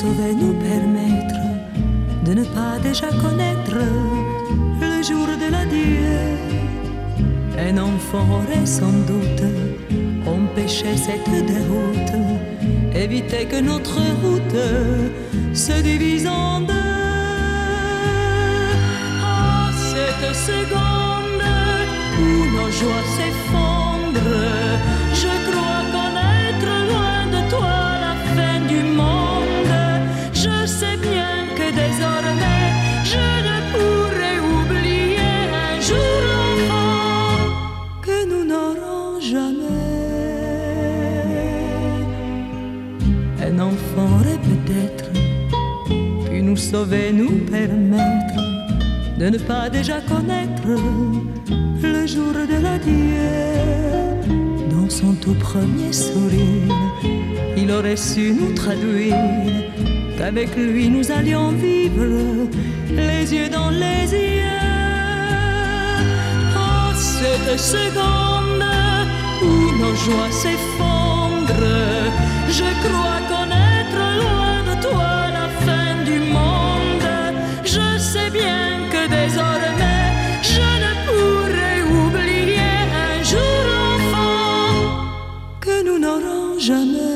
sauver, nous permettre de ne pas déjà connaître le jour de l'adieu. Un enfant aurait sans doute empêché cette déroute, éviter que notre route se divise en deux. Ah, cette seconde où nos joies s'effondrent, Enfant aurait peut-être pu nous sauver, nous permettre de ne pas déjà connaître le jour de l'adieu. Dans son tout premier sourire, il aurait su nous traduire qu'avec lui nous allions vivre les yeux dans les yeux. Oh, cette seconde où nos joies s'effondrent, je crois connaître jamais.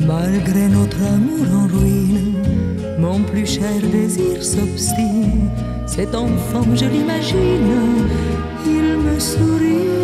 Malgré notre amour en ruine, mon plus cher désir s'obstine. Cet enfant, je l'imagine, il me sourit.